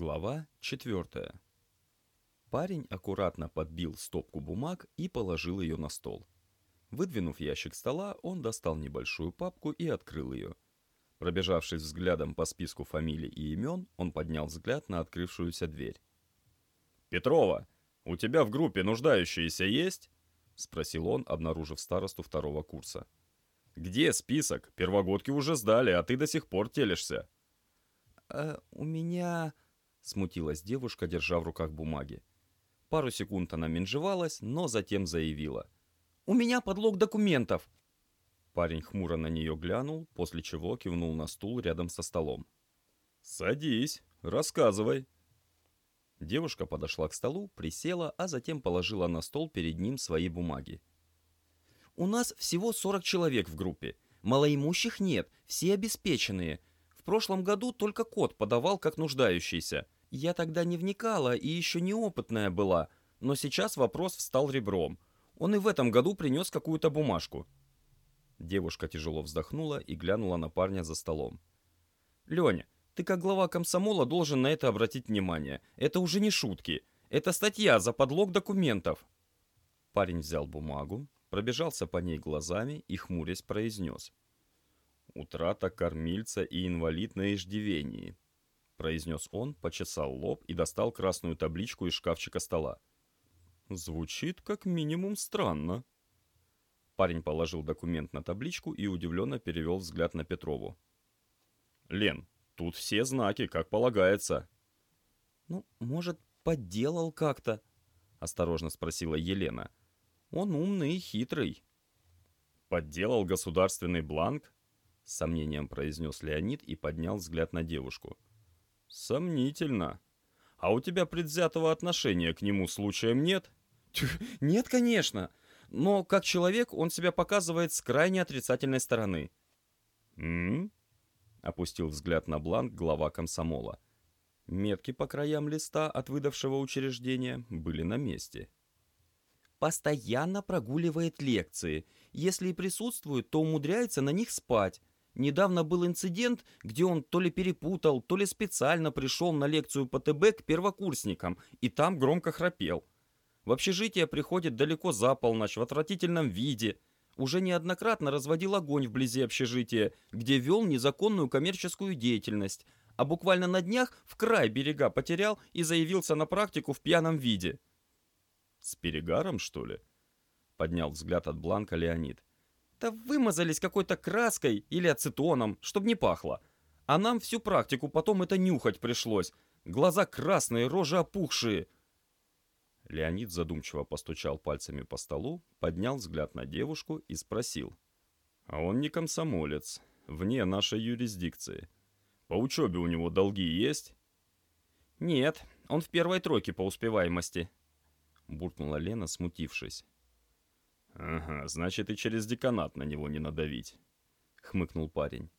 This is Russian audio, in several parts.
Глава 4. Парень аккуратно подбил стопку бумаг и положил ее на стол. Выдвинув ящик стола, он достал небольшую папку и открыл ее. Пробежавшись взглядом по списку фамилий и имен, он поднял взгляд на открывшуюся дверь. «Петрова, у тебя в группе нуждающиеся есть?» — спросил он, обнаружив старосту второго курса. «Где список? Первогодки уже сдали, а ты до сих пор телишься». «Э, «У меня...» — смутилась девушка, держа в руках бумаги. Пару секунд она менжевалась, но затем заявила. «У меня подлог документов!» Парень хмуро на нее глянул, после чего кивнул на стул рядом со столом. «Садись, рассказывай». Девушка подошла к столу, присела, а затем положила на стол перед ним свои бумаги. «У нас всего 40 человек в группе. Малоимущих нет, все обеспеченные. В прошлом году только кот подавал как нуждающийся. Я тогда не вникала и еще неопытная была, но сейчас вопрос встал ребром. Он и в этом году принес какую-то бумажку». Девушка тяжело вздохнула и глянула на парня за столом. «Леня, ты как глава комсомола должен на это обратить внимание. Это уже не шутки. Это статья за подлог документов». Парень взял бумагу, пробежался по ней глазами и, хмурясь, произнес. «Утрата кормильца и инвалид на иждивении», — произнес он, почесал лоб и достал красную табличку из шкафчика стола. «Звучит как минимум странно». Парень положил документ на табличку и удивленно перевел взгляд на Петрову. «Лен, тут все знаки, как полагается». «Ну, может, подделал как-то?» — осторожно спросила Елена. «Он умный и хитрый». «Подделал государственный бланк?» — с сомнением произнес Леонид и поднял взгляд на девушку. «Сомнительно. А у тебя предвзятого отношения к нему случаем нет?» «Нет, конечно. Но как человек он себя показывает с крайне отрицательной стороны». «М?», опустил взгляд на бланк глава комсомола. Метки по краям листа от выдавшего учреждения были на месте. «Постоянно прогуливает лекции. Если и присутствует, то умудряется на них спать. Недавно был инцидент, где он то ли перепутал, то ли специально пришел на лекцию по ТБ к первокурсникам, и там громко храпел. В общежитие приходит далеко за полночь, в отвратительном виде. Уже неоднократно разводил огонь вблизи общежития, где вел незаконную коммерческую деятельность, а буквально на днях в край берега потерял и заявился на практику в пьяном виде. «С перегаром, что ли?» Поднял взгляд от бланка Леонид. Да вымазались какой-то краской или ацетоном, чтобы не пахло. А нам всю практику потом это нюхать пришлось. Глаза красные, рожи опухшие. Леонид задумчиво постучал пальцами по столу, поднял взгляд на девушку и спросил. «А он не комсомолец, вне нашей юрисдикции. По учебе у него долги есть?» «Нет, он в первой тройке по успеваемости», — буркнула Лена, смутившись. «Ага, значит и через деканат на него не надавить», — хмыкнул парень.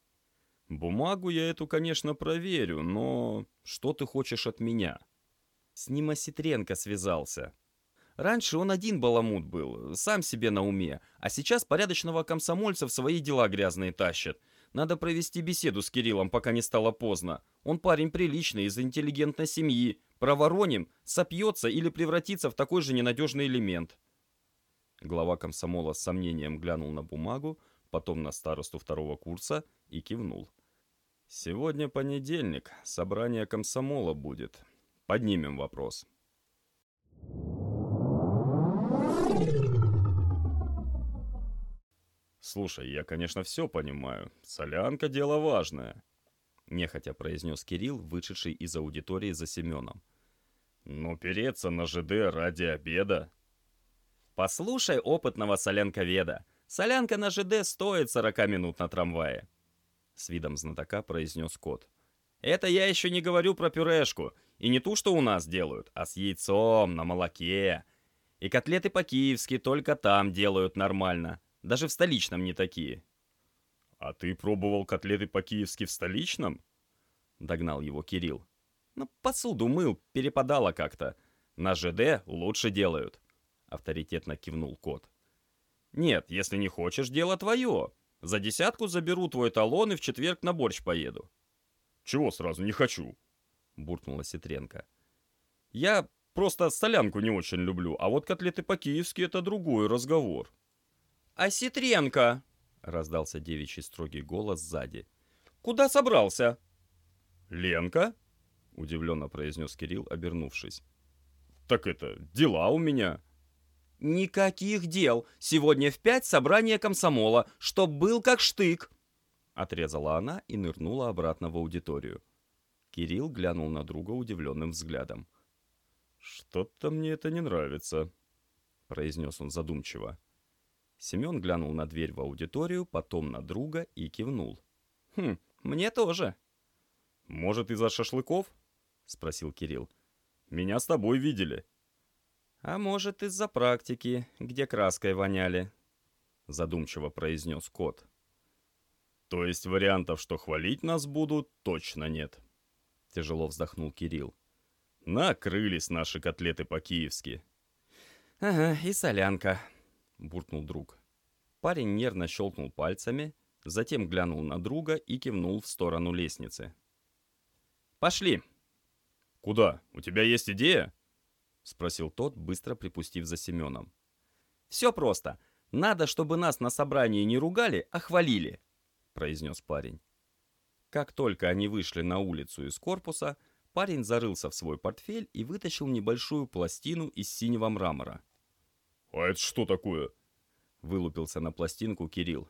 «Бумагу я эту, конечно, проверю, но что ты хочешь от меня?» С ним Осетренко связался. Раньше он один баламут был, сам себе на уме, а сейчас порядочного комсомольца в свои дела грязные тащат. Надо провести беседу с Кириллом, пока не стало поздно. Он парень приличный, из интеллигентной семьи. Провороним, сопьется или превратится в такой же ненадежный элемент. Глава комсомола с сомнением глянул на бумагу, потом на старосту второго курса и кивнул. «Сегодня понедельник, собрание комсомола будет. Поднимем вопрос». «Слушай, я, конечно, все понимаю. Солянка — дело важное», — нехотя произнес Кирилл, вышедший из аудитории за Семеном. «Но переться на ЖД ради обеда...» Послушай опытного солянковеда. Солянка на ЖД стоит 40 минут на трамвае. С видом знатока произнес кот. Это я еще не говорю про пюрешку. И не ту, что у нас делают, а с яйцом, на молоке. И котлеты по-киевски только там делают нормально. Даже в столичном не такие. «А ты пробовал котлеты по-киевски в столичном?» Догнал его Кирилл. «Ну, посуду мыл, перепадало как-то. На ЖД лучше делают авторитетно кивнул кот. «Нет, если не хочешь, дело твое. За десятку заберу твой талон и в четверг на борщ поеду». «Чего сразу не хочу?» — буркнула Ситренко. «Я просто солянку не очень люблю, а вот котлеты по-киевски — это другой разговор». «А Ситренко?» — раздался девичий строгий голос сзади. «Куда собрался?» «Ленка?» — удивленно произнес Кирилл, обернувшись. «Так это, дела у меня». «Никаких дел. Сегодня в пять собрание комсомола, чтоб был как штык!» Отрезала она и нырнула обратно в аудиторию. Кирилл глянул на друга удивленным взглядом. «Что-то мне это не нравится», — произнес он задумчиво. Семен глянул на дверь в аудиторию, потом на друга и кивнул. «Хм, мне тоже». «Может, из-за шашлыков?» — спросил Кирилл. «Меня с тобой видели». «А может, из-за практики, где краской воняли», — задумчиво произнес кот. «То есть вариантов, что хвалить нас будут, точно нет», — тяжело вздохнул Кирилл. «Накрылись наши котлеты по-киевски». «Ага, и солянка», — буркнул друг. Парень нервно щелкнул пальцами, затем глянул на друга и кивнул в сторону лестницы. «Пошли!» «Куда? У тебя есть идея?» — спросил тот, быстро припустив за Семеном. «Все просто. Надо, чтобы нас на собрании не ругали, а хвалили», — произнес парень. Как только они вышли на улицу из корпуса, парень зарылся в свой портфель и вытащил небольшую пластину из синего мрамора. «А это что такое?» — вылупился на пластинку Кирилл.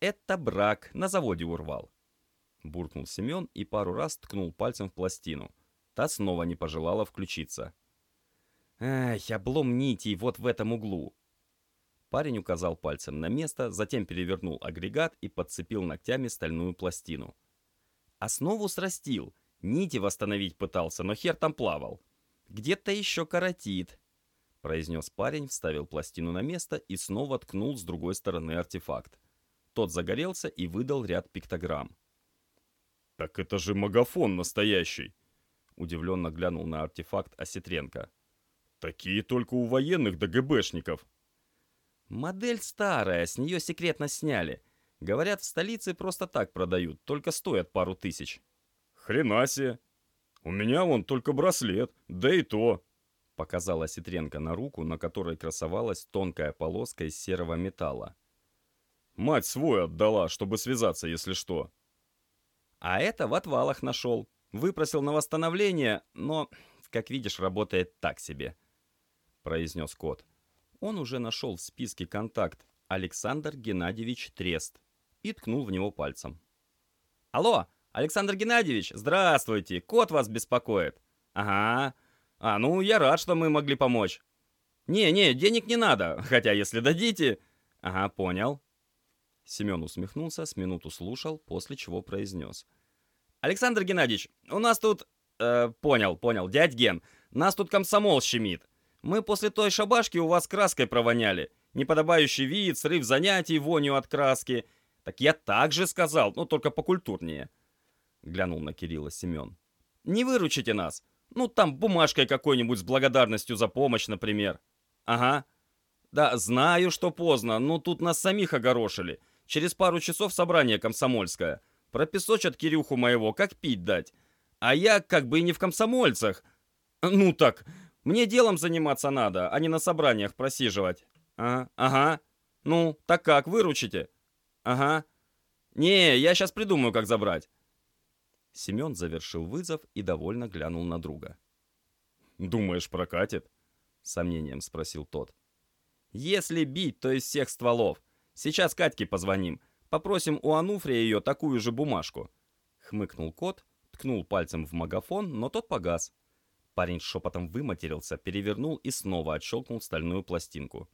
«Это брак, на заводе урвал», — буркнул Семен и пару раз ткнул пальцем в пластину. Та снова не пожелала включиться. Ай, облом нитей вот в этом углу. Парень указал пальцем на место, затем перевернул агрегат и подцепил ногтями стальную пластину. Основу срастил, нити восстановить пытался, но хер там плавал. Где-то еще коротит, произнес парень, вставил пластину на место и снова ткнул с другой стороны артефакт. Тот загорелся и выдал ряд пиктограмм. «Так это же магафон настоящий!» Удивленно глянул на артефакт Осетренко. Такие только у военных да ГБшников. Модель старая, с нее секретно сняли. Говорят, в столице просто так продают, только стоят пару тысяч. Хрена себе. У меня вон только браслет, да и то. Показала Ситренко на руку, на которой красовалась тонкая полоска из серого металла. Мать свой отдала, чтобы связаться, если что. А это в отвалах нашел. Выпросил на восстановление, но, как видишь, работает так себе произнес кот. Он уже нашел в списке контакт Александр Геннадьевич Трест и ткнул в него пальцем. «Алло, Александр Геннадьевич, здравствуйте, кот вас беспокоит». «Ага. А, ну, я рад, что мы могли помочь». «Не-не, денег не надо, хотя если дадите...» «Ага, понял». Семен усмехнулся, с минуту слушал, после чего произнес. «Александр Геннадьевич, у нас тут...» э, «Понял, понял, дядь Ген, нас тут комсомол щемит. Мы после той шабашки у вас краской провоняли. Неподобающий вид, срыв занятий, вонью от краски. Так я так же сказал, но только покультурнее. Глянул на Кирилла Семен. Не выручите нас. Ну, там бумажкой какой-нибудь с благодарностью за помощь, например. Ага. Да, знаю, что поздно, но тут нас самих огорошили. Через пару часов собрание комсомольское. Пропесочат Кирюху моего, как пить дать. А я как бы и не в комсомольцах. Ну так, мне делом заниматься надо, а не на собраниях просиживать. А, ага. Ну, так как, выручите? Ага. Не, я сейчас придумаю, как забрать. Семен завершил вызов и довольно глянул на друга. «Думаешь, прокатит?» — сомнением спросил тот. «Если бить, то из всех стволов. Сейчас Катьке позвоним. Попросим у Ануфрия ее такую же бумажку». Хмыкнул кот, ткнул пальцем в магафон, но тот погас. Парень шепотом выматерился, перевернул и снова отщелкнул стальную пластинку.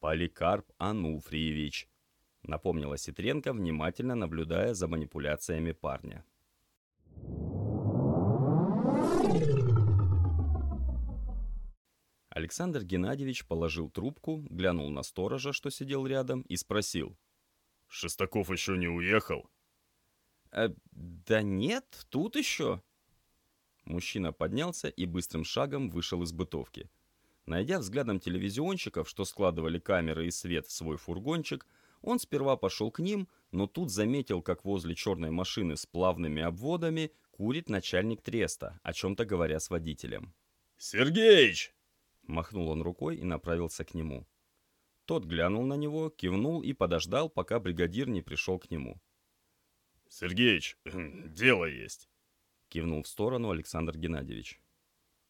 «Поликарп Ануфриевич», — напомнила Ситренко, внимательно наблюдая за манипуляциями парня. Александр Геннадьевич положил трубку, глянул на сторожа, что сидел рядом, и спросил. «Шестаков еще не уехал?» «Э, «Да нет, тут еще», Мужчина поднялся и быстрым шагом вышел из бытовки. Найдя взглядом телевизионщиков, что складывали камеры и свет в свой фургончик, он сперва пошел к ним, но тут заметил, как возле черной машины с плавными обводами курит начальник треста, о чем-то говоря с водителем. «Сергеич!» Махнул он рукой и направился к нему. Тот глянул на него, кивнул и подождал, пока бригадир не пришел к нему. «Сергеич, дело есть!» Кивнул в сторону Александр Геннадьевич.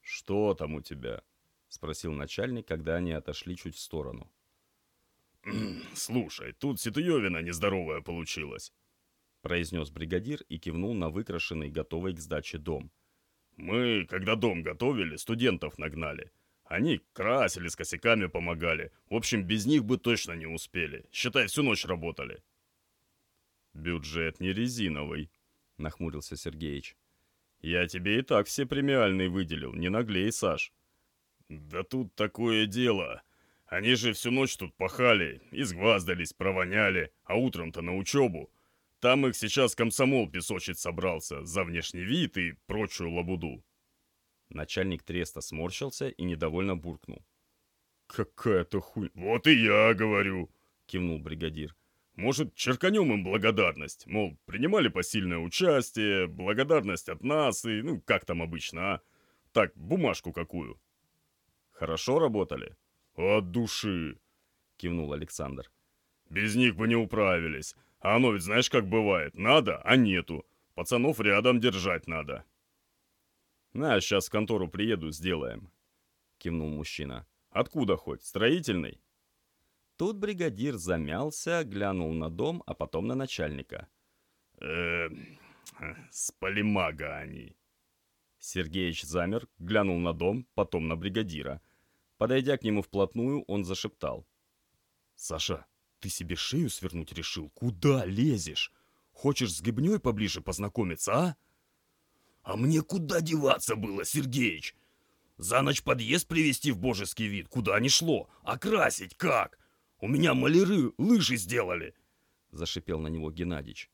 «Что там у тебя?» Спросил начальник, когда они отошли чуть в сторону. «Слушай, тут ситуевина нездоровая получилась», произнес бригадир и кивнул на выкрашенный, готовый к сдаче дом. «Мы, когда дом готовили, студентов нагнали. Они красили, с косяками помогали. В общем, без них бы точно не успели. Считай, всю ночь работали». «Бюджет не резиновый», — нахмурился Сергеич. «Я тебе и так все премиальные выделил, не наглей, Саш». «Да тут такое дело. Они же всю ночь тут пахали, изгваздались, провоняли, а утром-то на учебу. Там их сейчас комсомол песочить собрался за внешний вид и прочую лабуду». Начальник треста сморщился и недовольно буркнул. «Какая-то хуй...» «Вот и я говорю!» — кивнул бригадир. «Может, черканем им благодарность? Мол, принимали посильное участие, благодарность от нас и, ну, как там обычно, а? Так, бумажку какую». «Хорошо работали?» «От души!» — кивнул Александр. «Без них бы не управились. А оно ведь знаешь, как бывает. Надо, а нету. Пацанов рядом держать надо». «На, сейчас в контору приеду, сделаем», — кивнул мужчина. «Откуда хоть? Строительный?» Тут бригадир замялся, глянул на дом, а потом на начальника. э с полимага они». Сергеич замер, глянул на дом, потом на бригадира. Подойдя к нему вплотную, он зашептал. «Саша, ты себе шею свернуть решил? Куда лезешь? Хочешь с Гибней поближе познакомиться, а?» «А мне куда деваться было, Сергеич? За ночь подъезд привести в божеский вид куда ни шло. А красить как? У меня маляры лыжи сделали!» Зашипел на него Геннадьич.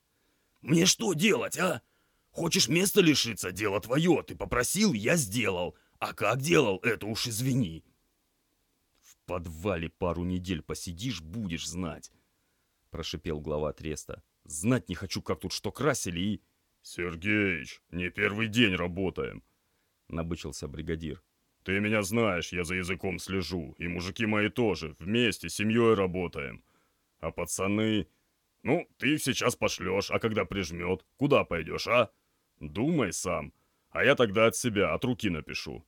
«Мне что делать, а? Хочешь место лишиться? Дело твое. Ты попросил, я сделал. А как делал, это уж извини». «В подвале пару недель посидишь, будешь знать», — прошипел глава треста. «Знать не хочу, как тут что красили и...» «Сергеич, не первый день работаем», — набычился бригадир. «Ты меня знаешь, я за языком слежу, и мужики мои тоже, вместе, семьей работаем. А пацаны... Ну, ты их сейчас пошлешь, а когда прижмет, куда пойдешь, а? Думай сам, а я тогда от себя, от руки напишу».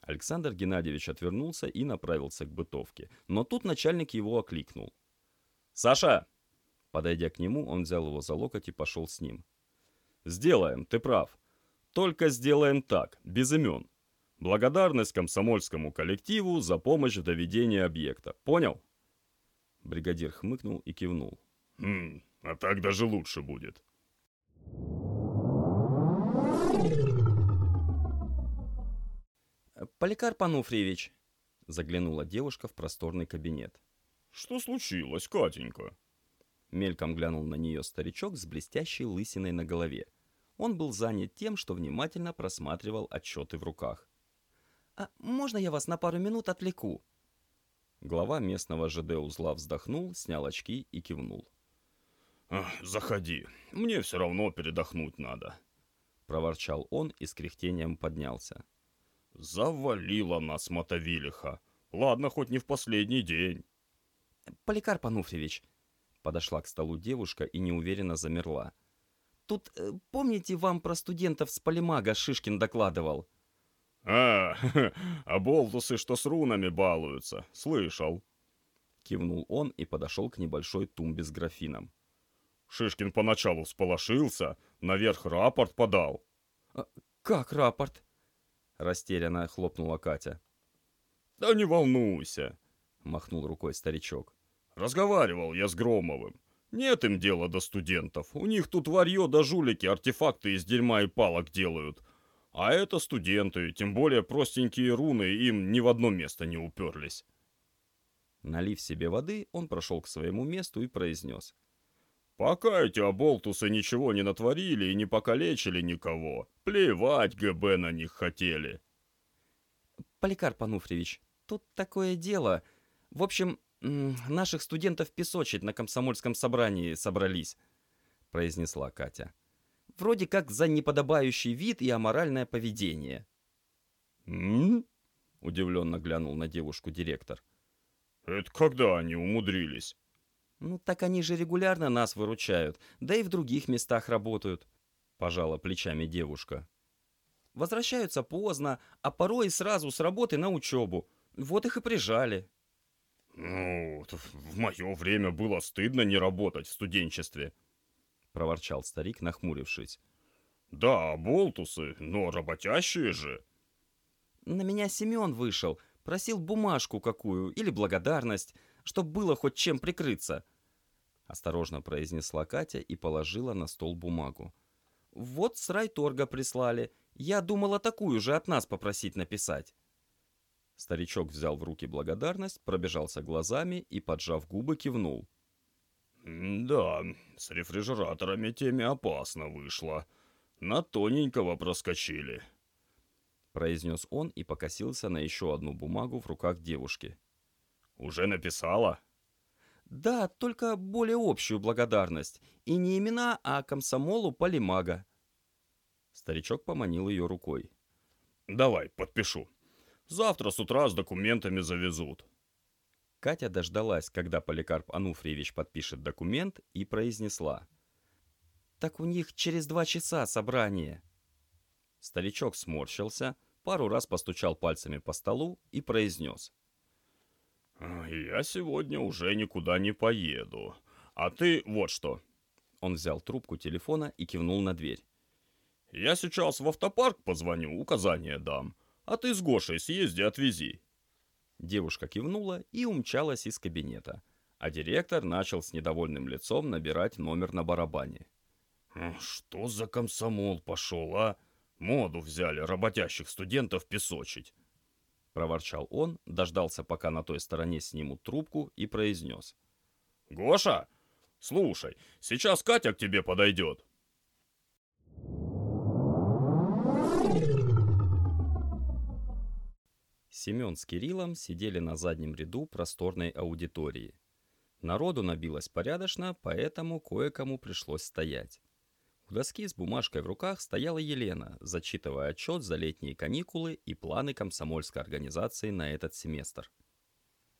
Александр Геннадьевич отвернулся и направился к бытовке, но тут начальник его окликнул. «Саша!» Подойдя к нему, он взял его за локоть и пошел с ним. Сделаем, ты прав. Только сделаем так, без имен. Благодарность комсомольскому коллективу за помощь в доведении объекта. Понял? Бригадир хмыкнул и кивнул. Хм, а так даже лучше будет. Поликарп Ануфриевич, заглянула девушка в просторный кабинет. Что случилось, Катенька? Мельком глянул на нее старичок с блестящей лысиной на голове. Он был занят тем, что внимательно просматривал отчеты в руках. «А можно я вас на пару минут отвлеку?» Глава местного ЖД узла вздохнул, снял очки и кивнул. «Заходи, мне все равно передохнуть надо», — проворчал он и с кряхтением поднялся. «Завалила нас мотовилиха. Ладно, хоть не в последний день». «Поликарп Ануфриевич», — подошла к столу девушка и неуверенно замерла. Тут, э, помните, вам про студентов с полимага Шишкин докладывал?» «А, а болтусы, что с рунами балуются, слышал». Кивнул он и подошел к небольшой тумбе с графином. Шишкин поначалу всполошился, наверх рапорт подал. А, «Как рапорт?» Растерянно хлопнула Катя. «Да не волнуйся», — махнул рукой старичок. «Разговаривал я с Громовым. Нет им дела до студентов. У них тут варье да жулики артефакты из дерьма и палок делают. А это студенты, тем более простенькие руны им ни в одно место не уперлись. Налив себе воды, он прошел к своему месту и произнес. «Пока эти оболтусы ничего не натворили и не покалечили никого, плевать ГБ на них хотели». «Поликарп Ануфриевич, тут такое дело. В общем, наших студентов песочить на комсомольском собрании собрались», — произнесла Катя. Вроде как за неподобающий вид и аморальное поведение. «М? Удивленно глянул на девушку директор. Это когда они умудрились?» Ну так они же регулярно нас выручают, да и в других местах работают. Пожала плечами девушка. Возвращаются поздно, а порой сразу с работы на учебу. Вот их и прижали. «Ну, в мое время было стыдно не работать в студенчестве», — проворчал старик, нахмурившись. «Да, болтусы, но работящие же». На меня Семен вышел, просил бумажку какую или благодарность, чтоб было хоть чем прикрыться. Осторожно произнесла Катя и положила на стол бумагу. Вот с райторга прислали. Я думала такую же от нас попросить написать. Старичок взял в руки благодарность, пробежался глазами и, поджав губы, кивнул. «Да, с рефрижераторами теме опасно вышло. На тоненького проскочили», — произнес он и покосился на еще одну бумагу в руках девушки. «Уже написала?» «Да, только более общую благодарность. И не имена, а комсомолу полимага». Старичок поманил ее рукой. «Давай, подпишу». Завтра с утра с документами завезут». Катя дождалась, когда Поликарп Ануфриевич подпишет документ, и произнесла. «Так у них через два часа собрание». Старичок сморщился, пару раз постучал пальцами по столу и произнес. «Я сегодня уже никуда не поеду. А ты вот что». Он взял трубку телефона и кивнул на дверь. «Я сейчас в автопарк позвоню, указания дам а ты с Гошей съезди, отвези». Девушка кивнула и умчалась из кабинета, а директор начал с недовольным лицом набирать номер на барабане. «Что за комсомол пошел, а? Моду взяли работящих студентов песочить!» Проворчал он, дождался, пока на той стороне снимут трубку, и произнес. «Гоша, слушай, сейчас Катя к тебе подойдет. Семен с Кириллом сидели на заднем ряду просторной аудитории. Народу набилось порядочно, поэтому кое-кому пришлось стоять. У доски с бумажкой в руках стояла Елена, зачитывая отчет за летние каникулы и планы комсомольской организации на этот семестр.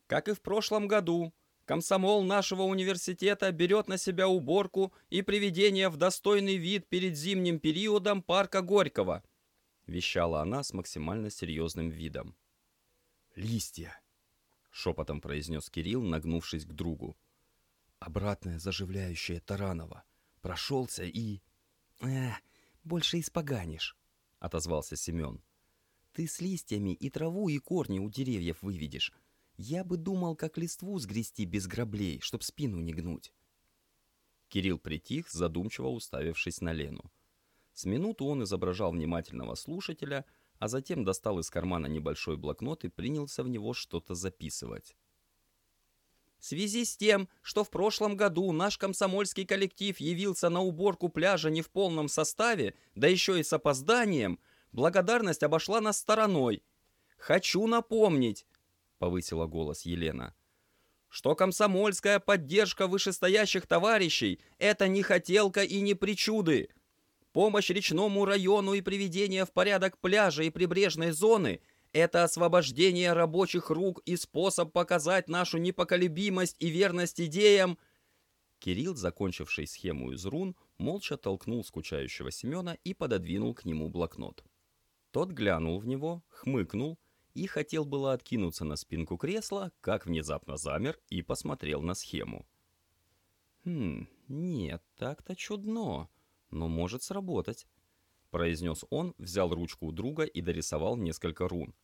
Как и в прошлом году, комсомол нашего университета берет на себя уборку и приведение в достойный вид перед зимним периодом парка Горького, вещала она с максимально серьезным видом листья!» — шепотом произнес Кирилл, нагнувшись к другу. «Обратная заживляющая Таранова. Прошелся и...» «Эх, больше испоганишь», — отозвался Семен. «Ты с листьями и траву, и корни у деревьев выведешь. Я бы думал, как листву сгрести без граблей, чтоб спину не гнуть». Кирилл притих, задумчиво уставившись на Лену. С минуту он изображал внимательного слушателя — а затем достал из кармана небольшой блокнот и принялся в него что-то записывать. В связи с тем, что в прошлом году наш комсомольский коллектив явился на уборку пляжа не в полном составе, да еще и с опозданием, благодарность обошла нас стороной. «Хочу напомнить», — повысила голос Елена, «что комсомольская поддержка вышестоящих товарищей — это не хотелка и не причуды. Помощь речному району и приведение в порядок пляжа и прибрежной зоны – это освобождение рабочих рук и способ показать нашу непоколебимость и верность идеям. Кирилл, закончивший схему из рун, молча толкнул скучающего Семена и пододвинул к нему блокнот. Тот глянул в него, хмыкнул и хотел было откинуться на спинку кресла, как внезапно замер и посмотрел на схему. «Хм, нет, так-то чудно но может сработать», — произнес он, взял ручку у друга и дорисовал несколько рун.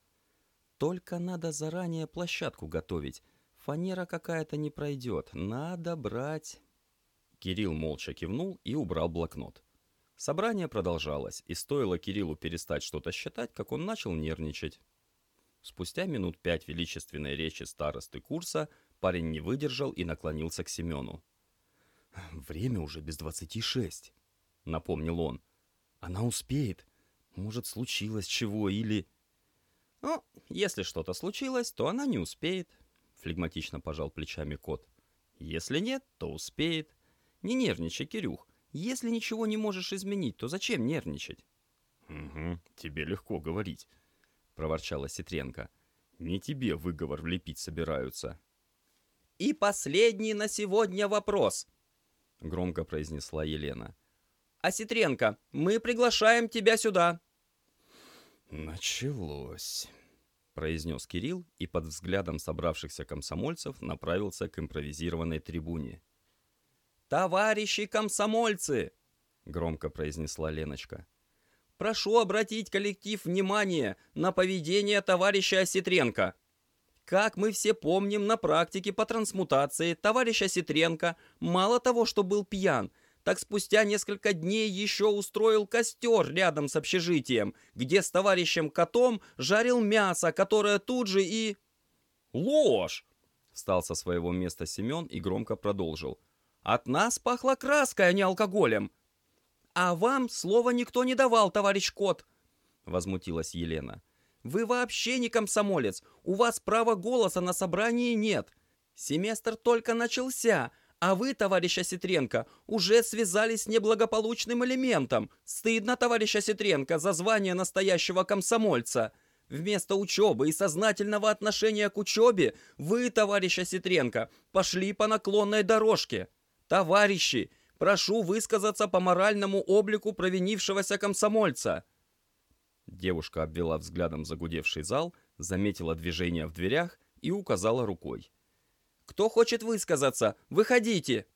«Только надо заранее площадку готовить. Фанера какая-то не пройдет. Надо брать...» Кирилл молча кивнул и убрал блокнот. Собрание продолжалось, и стоило Кириллу перестать что-то считать, как он начал нервничать. Спустя минут пять величественной речи старосты курса парень не выдержал и наклонился к Семену. «Время уже без двадцати шесть. — напомнил он. «Она успеет. Может, случилось чего или...» «Ну, если что-то случилось, то она не успеет», — флегматично пожал плечами кот. «Если нет, то успеет. Не нервничай, Кирюх. Если ничего не можешь изменить, то зачем нервничать? «Угу, тебе легко говорить», — проворчала Ситренко. «Не тебе выговор влепить собираются». «И последний на сегодня вопрос», — громко произнесла Елена. «Осетренко, мы приглашаем тебя сюда». «Началось», — произнес Кирилл и под взглядом собравшихся комсомольцев направился к импровизированной трибуне. «Товарищи комсомольцы!» — громко произнесла Леночка. Прошу обратить коллектив внимание на поведение товарища Осетренко. Как мы все помним на практике по трансмутации, товарищ Осетренко мало того, что был пьян, так спустя несколько дней еще устроил костер рядом с общежитием, где с товарищем Котом жарил мясо, которое тут же и... «Ложь!» — встал со своего места Семен и громко продолжил. «От нас пахло краской, а не алкоголем. «А вам слова никто не давал, товарищ Кот!» — возмутилась Елена. «Вы вообще не комсомолец, у вас права голоса на собрании нет. Семестр только начался, а вы, товарищ Осетренко, уже связались с неблагополучным элементом. Стыдно, товарищ Осетренко, за звание настоящего комсомольца. Вместо учебы и сознательного отношения к учебе вы, товарищ Осетренко, пошли по наклонной дорожке. Товарищи, Прошу высказаться по моральному облику провинившегося комсомольца». Девушка обвела взглядом загудевший зал, заметила движение в дверях и указала рукой. «Кто хочет высказаться? Выходите!»